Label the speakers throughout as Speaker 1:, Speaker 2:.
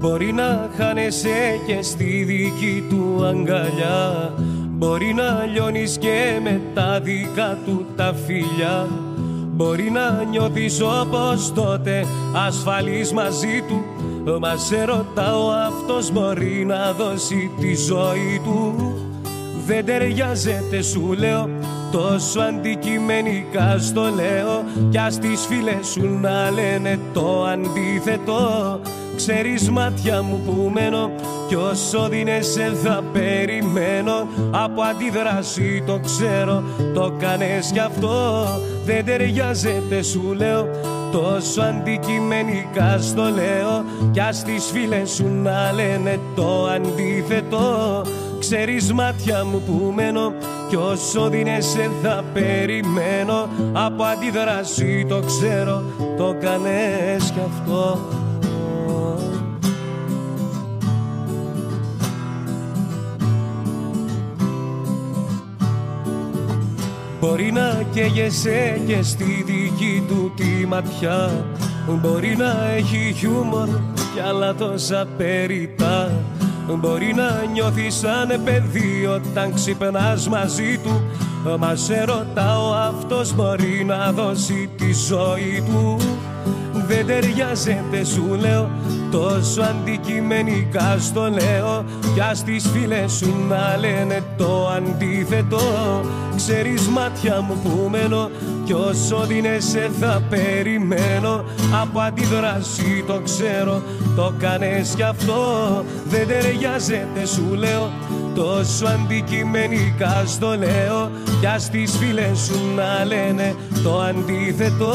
Speaker 1: Μπορεί να χάνεσαι και στη δική του αγκαλιά. Μπορεί να λιώνεις και με τα δικά του τα φιλιά. Μπορεί να νιώθεις όπως τότε ασφαλής μαζί του. Μας σε ρωτάω αυτός μπορεί να δώσει τη ζωή του. Δεν ταιριάζεται σου λέω τόσο αντικειμενικά στο λέω. Κι ας τις φίλες σου να λένε το αντίθετο Ξέρεις μάτια μου που μένω κι όσο δίνεσαι θα περιμένω. Από αντίδραση το ξέρω το κάνες κι αυτό. Δεν ταιριάζεται σου λέω τόσο αντικειμενικά στο λέω. Κι ας τις φίλες σου να λένε το αντίθετο. Ξέρεις μάτια μου που μένω κι όσο δίνεσαι θα περιμένω. Από αντίδραση το ξέρω το κάνες κι αυτό Μπορεί να καίγεσαι και στη δική του τη ματιά. Μπορεί να έχει χιούμορ κι άλλα τόσα περιτά Μπορεί να νιώθεις σαν παιδί όταν ξυπνάς μαζί του. Μα σε ρωτάω αυτός μπορεί να δώσει τη ζωή του Δεν ταιριάζεται σου λέω. Τόσο αντικειμενικά στο λέω. Κι ας τις φίλες σου να λένε το αντίθετο. Ξέρεις μάτια μου που μένω. Κι όσο δίνεσαι θα περιμένω. Από αντιδράση το ξέρω. Το κάνες κι αυτό. Δεν ταιριάζεται σου λέω τόσο αντικειμενικά στο λέω Κι ας τις φίλες σου να λένε το αντίθετο.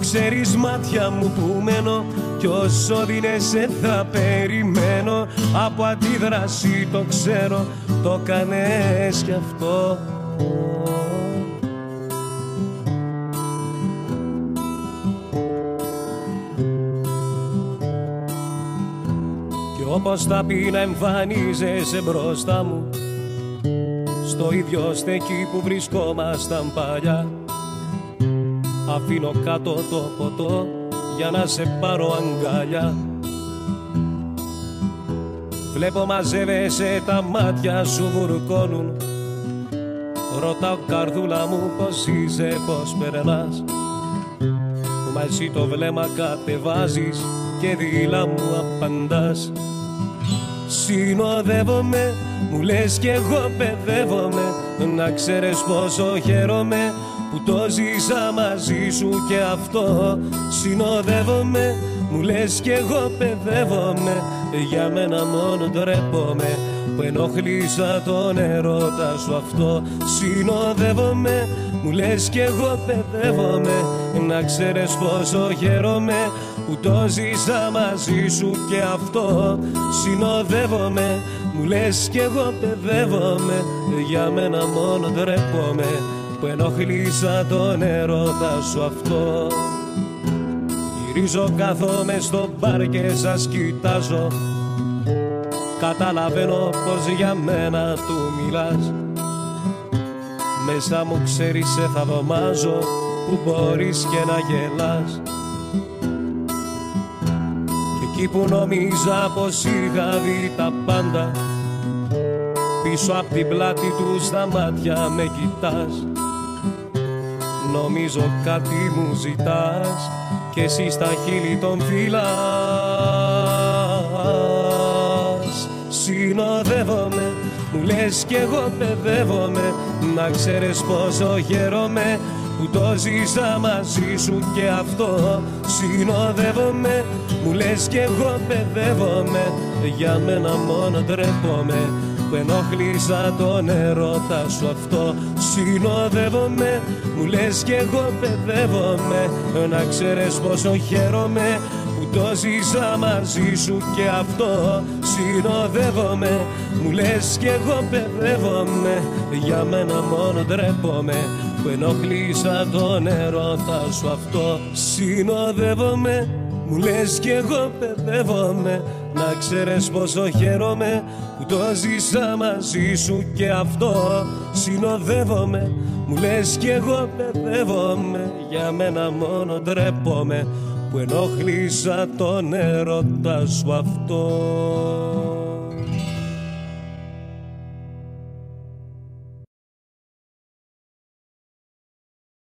Speaker 1: Ξέρεις μάτια μου που μένω κι όσο δίνεσαι θα περιμένω. Από αντίδραση το ξέρω το κάνες κι αυτό όπως θα πει να εμφανίζεσαι μπροστά μου. Στο ίδιο στέκι που βρισκόμασταν παλιά. Αφήνω κάτω το ποτό για να σε πάρω αγκαλιά. Βλέπω μαζεύεσαι τα μάτια σου βουρκώνουν. Ρωτάω καρδούλα μου πως είσαι, πως περνάς. Μα εσύ το βλέμμα κατεβάζεις και δίλα μου απαντάς Συνοδεύομαι, μου λες κι εγώ παιδεύομαι Να ξέρεις πόσο χαίρομαι που το ζήσα μαζί σου και αυτό Συνοδεύομαι, μου λες κι εγώ παιδεύομαι. Για μένα μόνο ντρέπομαι που ενοχλήσα τον ερώτα σου αυτό Συνοδεύομαι, μου λες κι εγώ παιδεύομαι. Να ξέρεις πόσο χαίρομαι. Που το ζήσα μαζί σου και αυτό Συνοδεύομαι, μου λες κι εγώ παιδεύομαι. Για μένα μόνο ντρέπομαι που ενοχλήσα τον ερώτα σου αυτό. Γυρίζω κάθομαι στο μπαρ και σας κοιτάζω. Καταλαβαίνω πως για μένα του μιλάς. Μέσα μου ξέρεις σε θα δωμάζω που μπορείς και να γελάς. Και εκεί που νόμιζα πως είχα δει τα πάντα Πίσω απ' την πλάτη του στα μάτια με κοιτάς Νομίζω κάτι μου ζητάς και εσύ στα χείλη των φυλάς. Συνοδεύομαι, μου λες κι εγώ παιδεύομαι Να ξέρεις πόσο χαίρομαι που το ζήσα μαζί σου και αυτό. Συνοδεύομαι, μου λες κι εγώ παιδεύομαι Για μένα μόνο ντρέπομαι που ενοχλήσα τον ερώτα σου αυτό Συνοδεύομαι, μου λες κι εγώ παιδεύομαι Να ξέρεις πόσο χαίρομαι. που το ζήσα μαζί σου και αυτό Συνοδεύομαι, μου λες κι εγώ παιδεύομαι Για μένα μόνο ντρέπομαι. Που ενοχλήσα τον ερώτα σου αυτό Συνοδεύομαι, μου λες κι εγώ παιδεύομαι Να ξέρεις πόσο χαίρομαι. Που το ζήσα μαζί σου και αυτό Συνοδεύομαι, μου λες κι εγώ παιδεύομαι Για μένα μόνο ντρέπομαι που ενόχλησα τον έρωτα σου αυτό